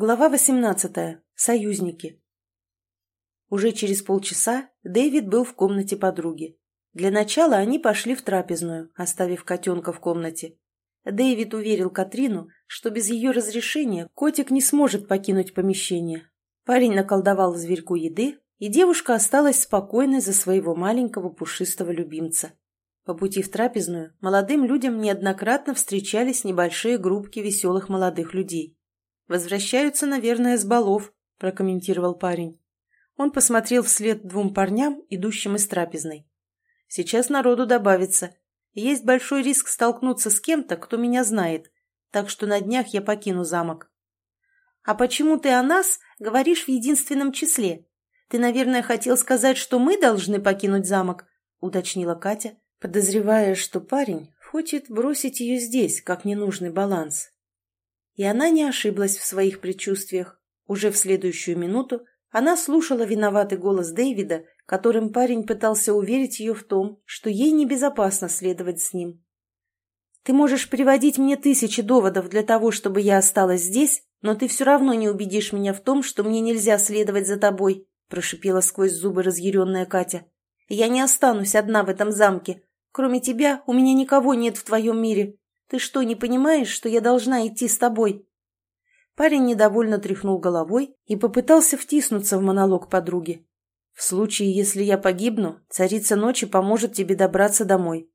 Глава 18. Союзники. Уже через полчаса Дэвид был в комнате подруги. Для начала они пошли в трапезную, оставив котенка в комнате. Дэвид уверил Катрину, что без ее разрешения котик не сможет покинуть помещение. Парень наколдовал зверьку еды, и девушка осталась спокойной за своего маленького пушистого любимца. По пути в трапезную молодым людям неоднократно встречались небольшие группки веселых молодых людей. «Возвращаются, наверное, с балов», – прокомментировал парень. Он посмотрел вслед двум парням, идущим из трапезной. «Сейчас народу добавится. Есть большой риск столкнуться с кем-то, кто меня знает, так что на днях я покину замок». «А почему ты о нас говоришь в единственном числе? Ты, наверное, хотел сказать, что мы должны покинуть замок?» – уточнила Катя, подозревая, что парень хочет бросить ее здесь, как ненужный баланс. И она не ошиблась в своих предчувствиях. Уже в следующую минуту она слушала виноватый голос Дэвида, которым парень пытался уверить ее в том, что ей небезопасно следовать с ним. «Ты можешь приводить мне тысячи доводов для того, чтобы я осталась здесь, но ты все равно не убедишь меня в том, что мне нельзя следовать за тобой», прошипела сквозь зубы разъяренная Катя. «Я не останусь одна в этом замке. Кроме тебя у меня никого нет в твоем мире. Ты что, не понимаешь, что я должна идти с тобой?» Парень недовольно тряхнул головой и попытался втиснуться в монолог подруги. «В случае, если я погибну, царица ночи поможет тебе добраться домой».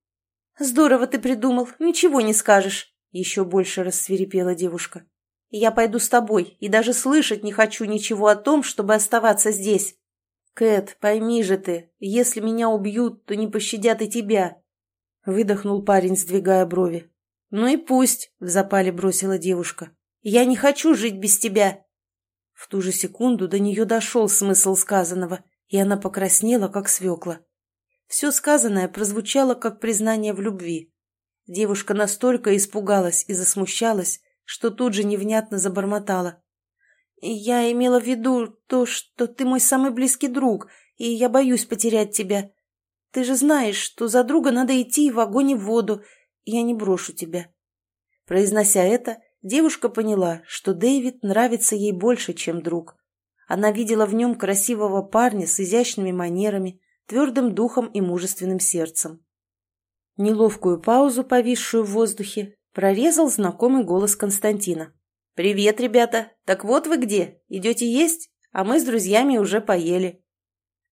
«Здорово ты придумал, ничего не скажешь», — еще больше рассверепела девушка. «Я пойду с тобой и даже слышать не хочу ничего о том, чтобы оставаться здесь». «Кэт, пойми же ты, если меня убьют, то не пощадят и тебя», — выдохнул парень, сдвигая брови. «Ну и пусть», — в запале бросила девушка. «Я не хочу жить без тебя». В ту же секунду до нее дошел смысл сказанного, и она покраснела, как свекла. Все сказанное прозвучало, как признание в любви. Девушка настолько испугалась и засмущалась, что тут же невнятно забормотала. «Я имела в виду то, что ты мой самый близкий друг, и я боюсь потерять тебя. Ты же знаешь, что за друга надо идти в огонь и в воду, я не брошу тебя». Произнося это, девушка поняла, что Дэвид нравится ей больше, чем друг. Она видела в нем красивого парня с изящными манерами, твердым духом и мужественным сердцем. Неловкую паузу, повисшую в воздухе, прорезал знакомый голос Константина. «Привет, ребята! Так вот вы где? Идете есть? А мы с друзьями уже поели».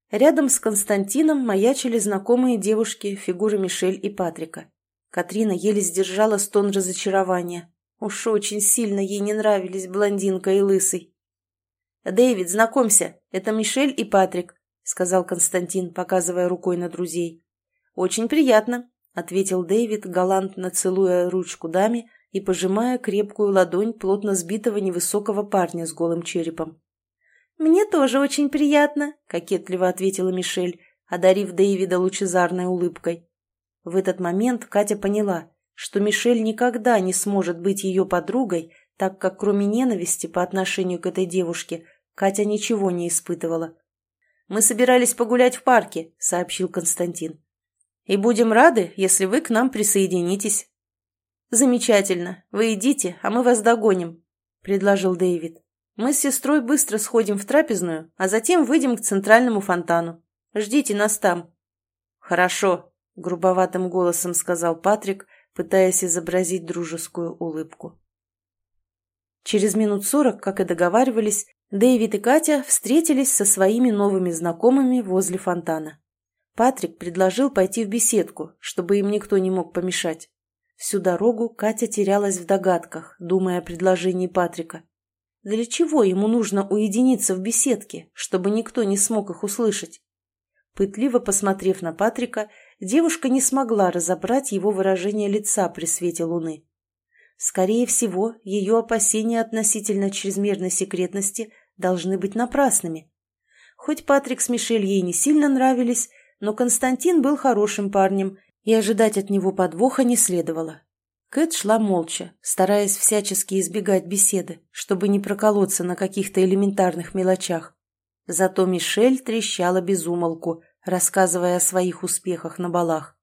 Рядом с Константином маячили знакомые девушки, фигуры Мишель и Патрика. Катрина еле сдержала стон разочарования. Уж очень сильно ей не нравились блондинка и лысый. «Дэвид, знакомься, это Мишель и Патрик», — сказал Константин, показывая рукой на друзей. «Очень приятно», — ответил Дэвид, галантно целуя ручку даме и пожимая крепкую ладонь плотно сбитого невысокого парня с голым черепом. «Мне тоже очень приятно», — кокетливо ответила Мишель, одарив Дэвида лучезарной улыбкой. В этот момент Катя поняла, что Мишель никогда не сможет быть ее подругой, так как кроме ненависти по отношению к этой девушке Катя ничего не испытывала. «Мы собирались погулять в парке», — сообщил Константин. «И будем рады, если вы к нам присоединитесь». «Замечательно. Вы идите, а мы вас догоним», — предложил Дэвид. «Мы с сестрой быстро сходим в трапезную, а затем выйдем к центральному фонтану. Ждите нас там». «Хорошо», — грубоватым голосом сказал Патрик, пытаясь изобразить дружескую улыбку. Через минут сорок, как и договаривались, Дэвид и Катя встретились со своими новыми знакомыми возле фонтана. Патрик предложил пойти в беседку, чтобы им никто не мог помешать. Всю дорогу Катя терялась в догадках, думая о предложении Патрика. Для чего ему нужно уединиться в беседке, чтобы никто не смог их услышать? Пытливо посмотрев на Патрика, девушка не смогла разобрать его выражение лица при свете луны. Скорее всего, ее опасения относительно чрезмерной секретности должны быть напрасными. Хоть Патрик с Мишель ей не сильно нравились, но Константин был хорошим парнем, и ожидать от него подвоха не следовало. Кэт шла молча, стараясь всячески избегать беседы, чтобы не проколоться на каких-то элементарных мелочах. Зато Мишель трещала без умолку, рассказывая о своих успехах на балах.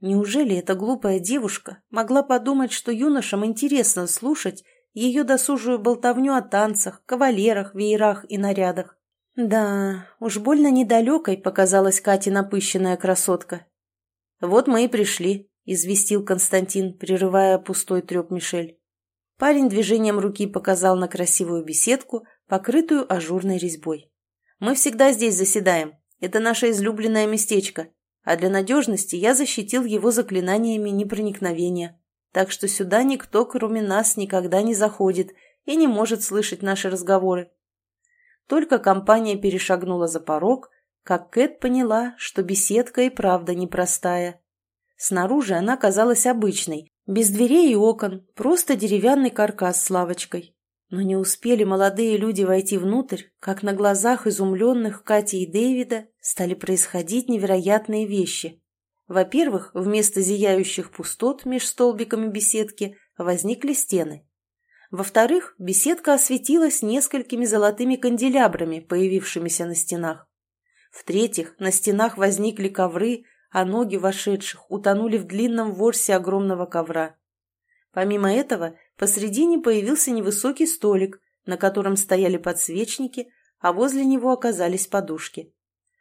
Неужели эта глупая девушка могла подумать, что юношам интересно слушать ее досужую болтовню о танцах, кавалерах, веерах и нарядах. Да, уж больно недалекой показалась Кате напыщенная красотка. «Вот мы и пришли», — известил Константин, прерывая пустой треп Мишель. Парень движением руки показал на красивую беседку, покрытую ажурной резьбой. «Мы всегда здесь заседаем. Это наше излюбленное местечко а для надежности я защитил его заклинаниями непроникновения. Так что сюда никто, кроме нас, никогда не заходит и не может слышать наши разговоры. Только компания перешагнула за порог, как Кэт поняла, что беседка и правда непростая. Снаружи она казалась обычной, без дверей и окон, просто деревянный каркас с лавочкой. Но не успели молодые люди войти внутрь, как на глазах изумленных Кати и Дэвида стали происходить невероятные вещи. Во-первых, вместо зияющих пустот меж столбиками беседки возникли стены. Во-вторых, беседка осветилась несколькими золотыми канделябрами, появившимися на стенах. В-третьих, на стенах возникли ковры, а ноги вошедших утонули в длинном ворсе огромного ковра. Помимо этого, посредине появился невысокий столик, на котором стояли подсвечники, а возле него оказались подушки.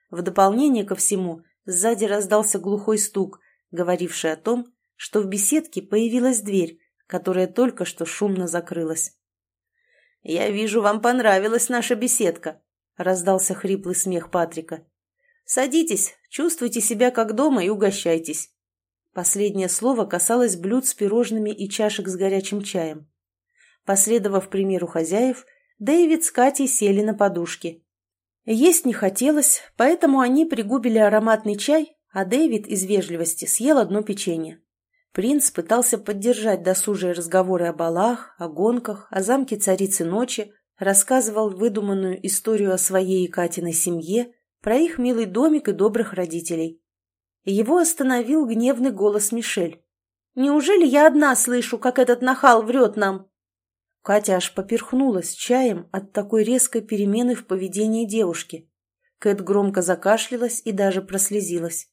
В дополнение ко всему, сзади раздался глухой стук, говоривший о том, что в беседке появилась дверь, которая только что шумно закрылась. «Я вижу, вам понравилась наша беседка», — раздался хриплый смех Патрика. «Садитесь, чувствуйте себя как дома и угощайтесь. Последнее слово касалось блюд с пирожными и чашек с горячим чаем. Последовав примеру хозяев, Дэвид с Катей сели на подушки. Есть не хотелось, поэтому они пригубили ароматный чай, а Дэвид из вежливости съел одно печенье. Принц пытался поддержать досужие разговоры о балах, о гонках, о замке царицы ночи, рассказывал выдуманную историю о своей и Катиной семье, про их милый домик и добрых родителей. Его остановил гневный голос Мишель. «Неужели я одна слышу, как этот нахал врет нам?» Катя аж поперхнулась чаем от такой резкой перемены в поведении девушки. Кэт громко закашлялась и даже прослезилась.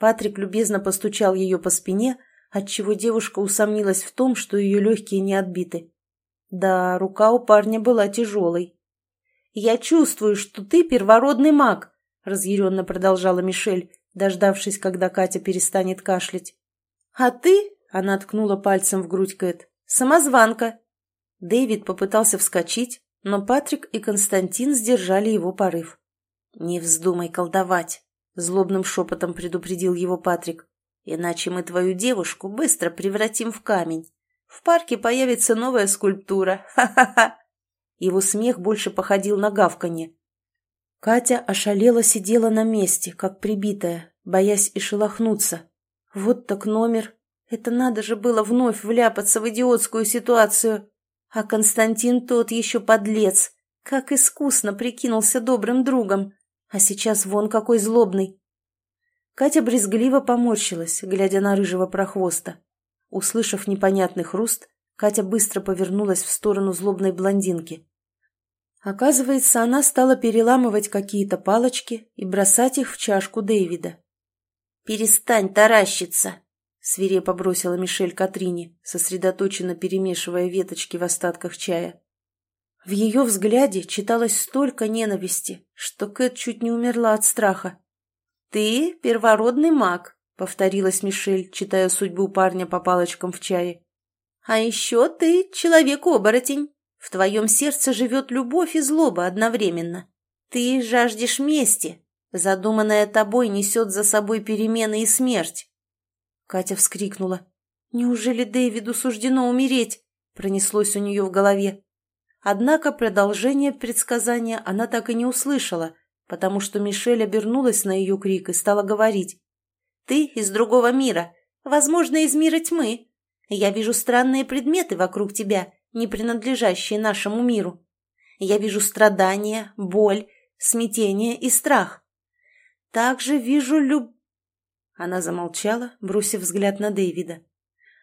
Патрик любезно постучал ее по спине, отчего девушка усомнилась в том, что ее легкие не отбиты. Да, рука у парня была тяжелой. «Я чувствую, что ты первородный маг», — разъяренно продолжала Мишель, дождавшись, когда Катя перестанет кашлять. «А ты?» — она ткнула пальцем в грудь Кэт. «Самозванка!» Дэвид попытался вскочить, но Патрик и Константин сдержали его порыв. «Не вздумай колдовать!» — злобным шепотом предупредил его Патрик. «Иначе мы твою девушку быстро превратим в камень. В парке появится новая скульптура. Ха-ха-ха!» Его смех больше походил на гавканье. Катя ошалела сидела на месте, как прибитая, боясь и шелохнуться. Вот так номер. Это надо же было вновь вляпаться в идиотскую ситуацию. А Константин тот еще подлец. Как искусно прикинулся добрым другом. А сейчас вон какой злобный. Катя брезгливо поморщилась, глядя на рыжего прохвоста. Услышав непонятный хруст, Катя быстро повернулась в сторону злобной блондинки. Оказывается, она стала переламывать какие-то палочки и бросать их в чашку Дэвида. «Перестань таращиться!» — свирепо бросила Мишель Катрине, сосредоточенно перемешивая веточки в остатках чая. В ее взгляде читалось столько ненависти, что Кэт чуть не умерла от страха. «Ты первородный маг», — повторилась Мишель, читая судьбу парня по палочкам в чае. «А еще ты человек-оборотень». В твоем сердце живет любовь и злоба одновременно. Ты жаждешь мести. Задуманное тобой несет за собой перемены и смерть. Катя вскрикнула. «Неужели Дэвиду суждено умереть?» Пронеслось у нее в голове. Однако продолжение предсказания она так и не услышала, потому что Мишель обернулась на ее крик и стала говорить. «Ты из другого мира, возможно, из мира тьмы. Я вижу странные предметы вокруг тебя, не принадлежащие нашему миру. Я вижу страдания, боль, смятение и страх. Также вижу люб...» Она замолчала, бросив взгляд на Дэвида.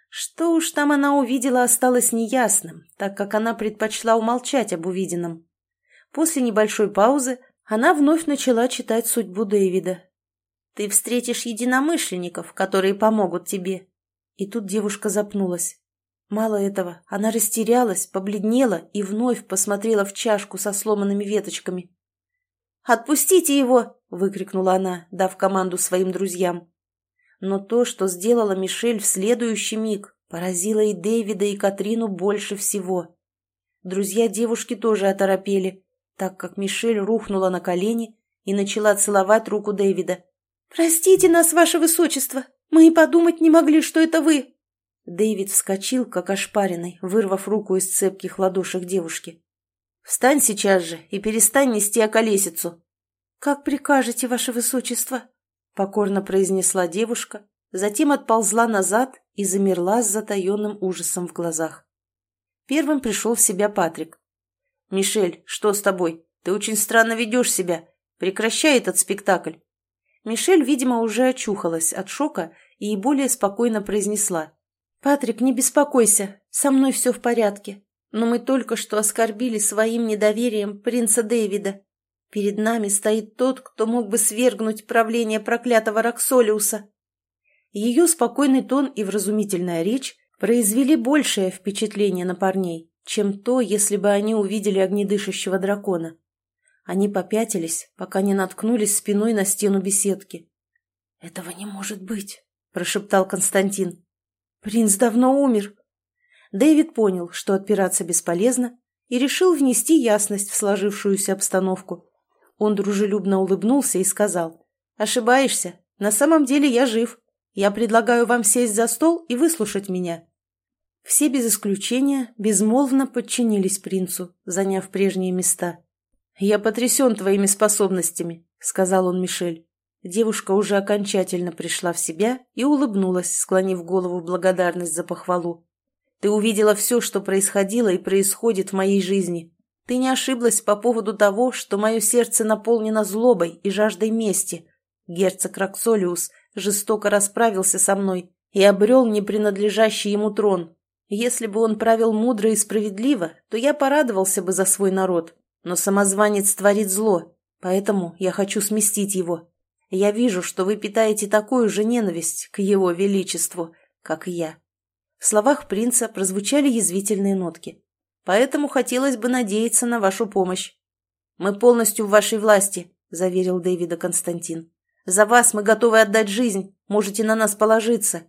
Что уж там она увидела, осталось неясным, так как она предпочла умолчать об увиденном. После небольшой паузы она вновь начала читать судьбу Дэвида. «Ты встретишь единомышленников, которые помогут тебе». И тут девушка запнулась. Мало этого, она растерялась, побледнела и вновь посмотрела в чашку со сломанными веточками. «Отпустите его!» — выкрикнула она, дав команду своим друзьям. Но то, что сделала Мишель в следующий миг, поразило и Дэвида, и Катрину больше всего. Друзья девушки тоже оторопели, так как Мишель рухнула на колени и начала целовать руку Дэвида. «Простите нас, ваше высочество! Мы и подумать не могли, что это вы!» Дэвид вскочил, как ошпаренный, вырвав руку из цепких ладошек девушки. «Встань сейчас же и перестань нести околесицу!» «Как прикажете, ваше высочество!» — покорно произнесла девушка, затем отползла назад и замерла с затаенным ужасом в глазах. Первым пришел в себя Патрик. «Мишель, что с тобой? Ты очень странно ведешь себя. Прекращай этот спектакль!» Мишель, видимо, уже очухалась от шока и более спокойно произнесла. «Патрик, не беспокойся, со мной все в порядке. Но мы только что оскорбили своим недоверием принца Дэвида. Перед нами стоит тот, кто мог бы свергнуть правление проклятого Роксолиуса». Ее спокойный тон и вразумительная речь произвели большее впечатление на парней, чем то, если бы они увидели огнедышащего дракона. Они попятились, пока не наткнулись спиной на стену беседки. «Этого не может быть», — прошептал Константин. «Принц давно умер». Дэвид понял, что отпираться бесполезно, и решил внести ясность в сложившуюся обстановку. Он дружелюбно улыбнулся и сказал, «Ошибаешься. На самом деле я жив. Я предлагаю вам сесть за стол и выслушать меня». Все без исключения безмолвно подчинились принцу, заняв прежние места. «Я потрясен твоими способностями», — сказал он Мишель. Девушка уже окончательно пришла в себя и улыбнулась, склонив голову в благодарность за похвалу. «Ты увидела все, что происходило и происходит в моей жизни. Ты не ошиблась по поводу того, что мое сердце наполнено злобой и жаждой мести. Герцог Роксолиус жестоко расправился со мной и обрел непринадлежащий ему трон. Если бы он правил мудро и справедливо, то я порадовался бы за свой народ. Но самозванец творит зло, поэтому я хочу сместить его». Я вижу, что вы питаете такую же ненависть к его величеству, как и я». В словах принца прозвучали язвительные нотки. «Поэтому хотелось бы надеяться на вашу помощь». «Мы полностью в вашей власти», — заверил Дэвида Константин. «За вас мы готовы отдать жизнь, можете на нас положиться».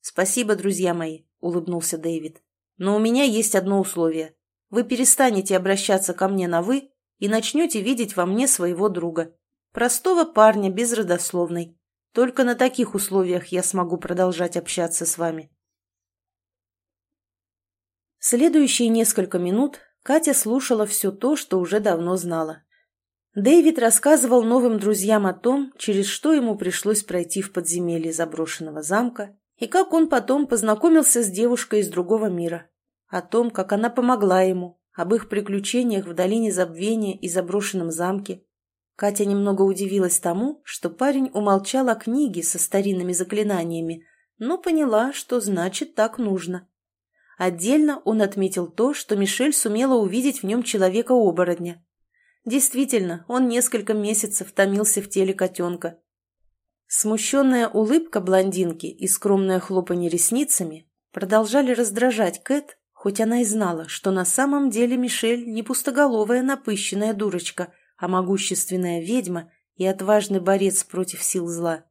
«Спасибо, друзья мои», — улыбнулся Дэвид. «Но у меня есть одно условие. Вы перестанете обращаться ко мне на «вы» и начнете видеть во мне своего друга». Простого парня без родословной. Только на таких условиях я смогу продолжать общаться с вами. Следующие несколько минут Катя слушала все то, что уже давно знала. Дэвид рассказывал новым друзьям о том, через что ему пришлось пройти в подземелье заброшенного замка, и как он потом познакомился с девушкой из другого мира, о том, как она помогла ему, об их приключениях в долине забвения и заброшенном замке, Катя немного удивилась тому, что парень умолчал о книге со старинными заклинаниями, но поняла, что значит так нужно. Отдельно он отметил то, что Мишель сумела увидеть в нем человека-оборотня. Действительно, он несколько месяцев томился в теле котенка. Смущенная улыбка блондинки и скромное хлопанье ресницами продолжали раздражать Кэт, хоть она и знала, что на самом деле Мишель не пустоголовая напыщенная дурочка – а могущественная ведьма и отважный борец против сил зла.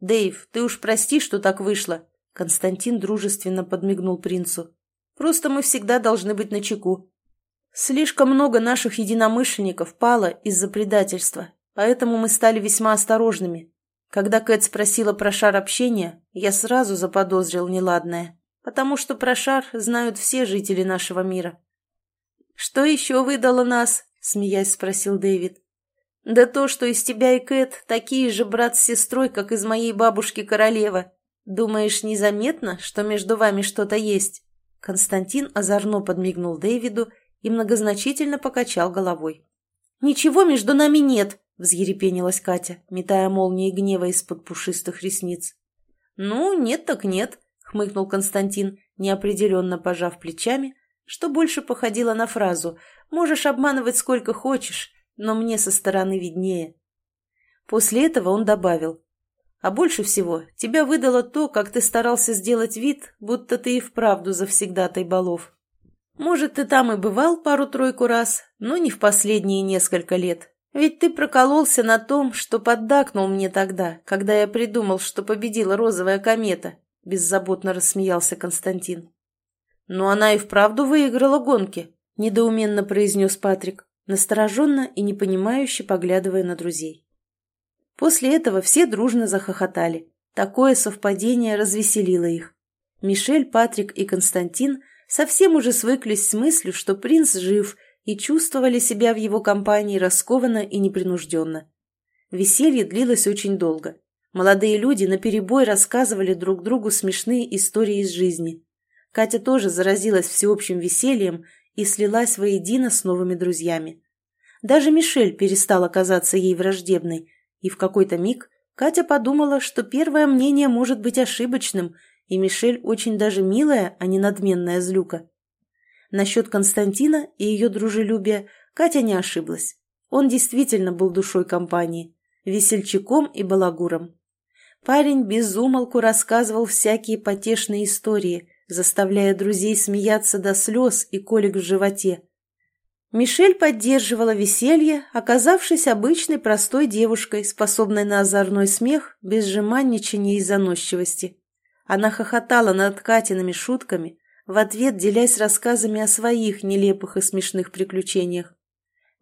«Дэйв, ты уж прости, что так вышло», — Константин дружественно подмигнул принцу. «Просто мы всегда должны быть начеку. Слишком много наших единомышленников пало из-за предательства, поэтому мы стали весьма осторожными. Когда Кэт спросила про шар общения, я сразу заподозрил неладное, потому что про шар знают все жители нашего мира. Что еще выдало нас?» — смеясь спросил Дэвид. «Да то, что из тебя и Кэт такие же брат с сестрой, как из моей бабушки королева. Думаешь, незаметно, что между вами что-то есть?» Константин озорно подмигнул Дэвиду и многозначительно покачал головой. «Ничего между нами нет!» — взъерепенилась Катя, метая молнии гнева из-под пушистых ресниц. «Ну, нет так нет», — хмыкнул Константин, неопределенно пожав плечами, что больше походило на фразу Можешь обманывать сколько хочешь, но мне со стороны виднее. После этого он добавил. А больше всего тебя выдало то, как ты старался сделать вид, будто ты и вправду завсегдатай балов. Может, ты там и бывал пару-тройку раз, но не в последние несколько лет. Ведь ты прокололся на том, что поддакнул мне тогда, когда я придумал, что победила розовая комета, — беззаботно рассмеялся Константин. «Но она и вправду выиграла гонки», — недоуменно произнес Патрик, настороженно и непонимающе поглядывая на друзей. После этого все дружно захохотали. Такое совпадение развеселило их. Мишель, Патрик и Константин совсем уже свыклись с мыслью, что принц жив, и чувствовали себя в его компании раскованно и непринужденно. Веселье длилось очень долго. Молодые люди наперебой рассказывали друг другу смешные истории из жизни. Катя тоже заразилась всеобщим весельем и слилась воедино с новыми друзьями. Даже Мишель перестала казаться ей враждебной, и в какой-то миг Катя подумала, что первое мнение может быть ошибочным, и Мишель очень даже милая, а не надменная злюка. Насчет Константина и ее дружелюбия Катя не ошиблась. Он действительно был душой компании, весельчаком и балагуром. Парень безумолку рассказывал всякие потешные истории, заставляя друзей смеяться до слез и колик в животе. Мишель поддерживала веселье, оказавшись обычной простой девушкой, способной на озорной смех, без жеманничания и заносчивости. Она хохотала над Катиными шутками, в ответ делясь рассказами о своих нелепых и смешных приключениях.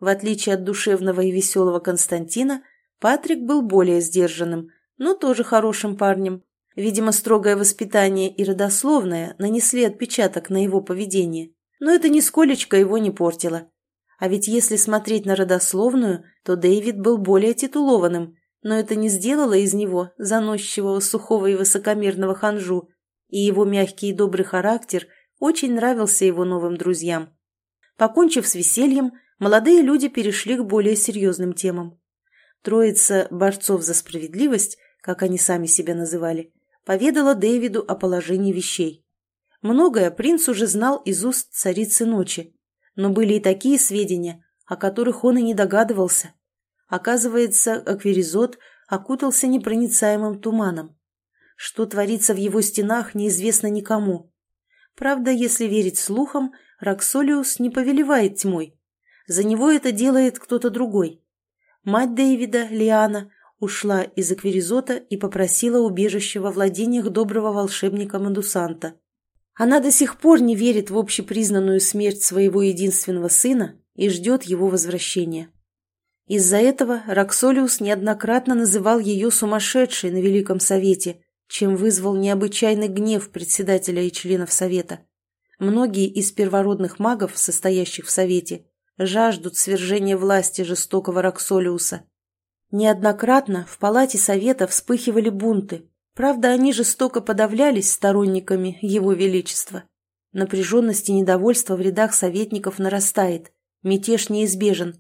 В отличие от душевного и веселого Константина, Патрик был более сдержанным, но тоже хорошим парнем. Видимо, строгое воспитание и родословное нанесли отпечаток на его поведение, но это нисколечко его не портило. А ведь если смотреть на родословную, то Дэвид был более титулованным, но это не сделало из него заносчивого, сухого и высокомерного ханжу, и его мягкий и добрый характер очень нравился его новым друзьям. Покончив с весельем, молодые люди перешли к более серьезным темам. Троица борцов за справедливость, как они сами себя называли, поведала Дэвиду о положении вещей. Многое принц уже знал из уст царицы ночи, но были и такие сведения, о которых он и не догадывался. Оказывается, аквиризот окутался непроницаемым туманом. Что творится в его стенах, неизвестно никому. Правда, если верить слухам, Роксолиус не повелевает тьмой. За него это делает кто-то другой. Мать Дэвида, Лиана, ушла из аквиризота и попросила убежище во владениях доброго волшебника Мадусанта. Она до сих пор не верит в общепризнанную смерть своего единственного сына и ждет его возвращения. Из-за этого Роксолиус неоднократно называл ее сумасшедшей на Великом Совете, чем вызвал необычайный гнев председателя и членов Совета. Многие из первородных магов, состоящих в Совете, жаждут свержения власти жестокого Роксолиуса. Неоднократно в Палате Совета вспыхивали бунты, Правда, они жестоко подавлялись сторонниками Его Величества. Напряженность и недовольство в рядах советников нарастает. Мятеж неизбежен.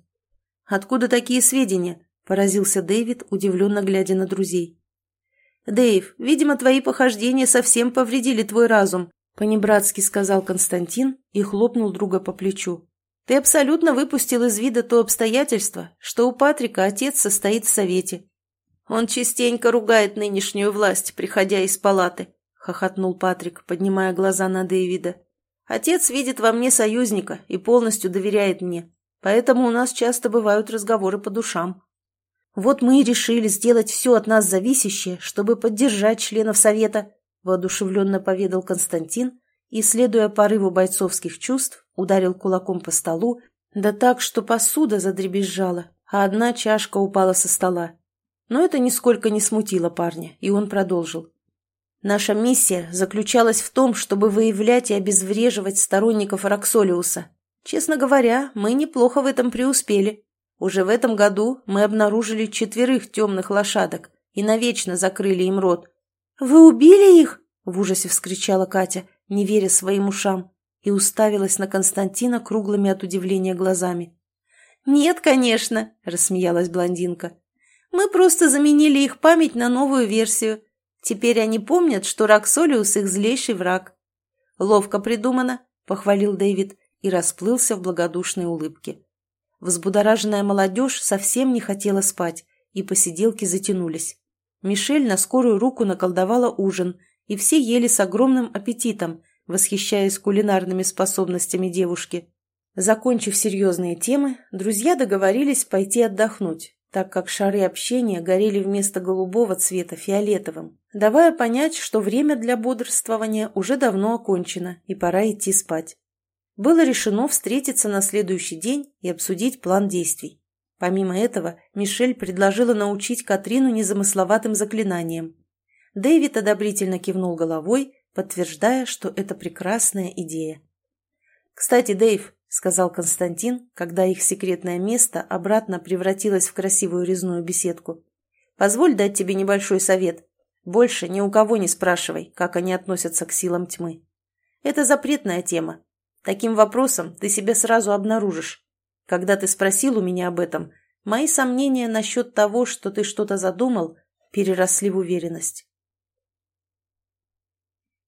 «Откуда такие сведения?» – поразился Дэвид, удивленно глядя на друзей. «Дэйв, видимо, твои похождения совсем повредили твой разум», – понебратски сказал Константин и хлопнул друга по плечу. «Ты абсолютно выпустил из вида то обстоятельство, что у Патрика отец состоит в совете. «Он частенько ругает нынешнюю власть, приходя из палаты», — хохотнул Патрик, поднимая глаза на Дэвида. «Отец видит во мне союзника и полностью доверяет мне, поэтому у нас часто бывают разговоры по душам. Вот мы и решили сделать все от нас зависящее, чтобы поддержать членов совета», — воодушевленно поведал Константин и, следуя порыву бойцовских чувств, ударил кулаком по столу, да так, что посуда задребезжала, а одна чашка упала со стола. Но это нисколько не смутило парня, и он продолжил. Наша миссия заключалась в том, чтобы выявлять и обезвреживать сторонников Роксолиуса. Честно говоря, мы неплохо в этом преуспели. Уже в этом году мы обнаружили четверых темных лошадок и навечно закрыли им рот. «Вы убили их?» – в ужасе вскричала Катя, не веря своим ушам, и уставилась на Константина круглыми от удивления глазами. «Нет, конечно», – рассмеялась блондинка. Мы просто заменили их память на новую версию. Теперь они помнят, что Роксолиус их злейший враг. Ловко придумано, похвалил Дэвид и расплылся в благодушной улыбке. Взбудораженная молодежь совсем не хотела спать, и посиделки затянулись. Мишель на скорую руку наколдовала ужин, и все ели с огромным аппетитом, восхищаясь кулинарными способностями девушки. Закончив серьезные темы, друзья договорились пойти отдохнуть, так как шары общения горели вместо голубого цвета фиолетовым, давая понять, что время для бодрствования уже давно окончено и пора идти спать. Было решено встретиться на следующий день и обсудить план действий. Помимо этого, Мишель предложила научить Катрину незамысловатым заклинаниям. Дэвид одобрительно кивнул головой, подтверждая, что это прекрасная идея. «Кстати, Дэйв», — сказал Константин, когда их секретное место обратно превратилось в красивую резную беседку, «позволь дать тебе небольшой совет. Больше ни у кого не спрашивай, как они относятся к силам тьмы. Это запретная тема. Таким вопросом ты себя сразу обнаружишь. Когда ты спросил у меня об этом, мои сомнения насчет того, что ты что-то задумал, переросли в уверенность.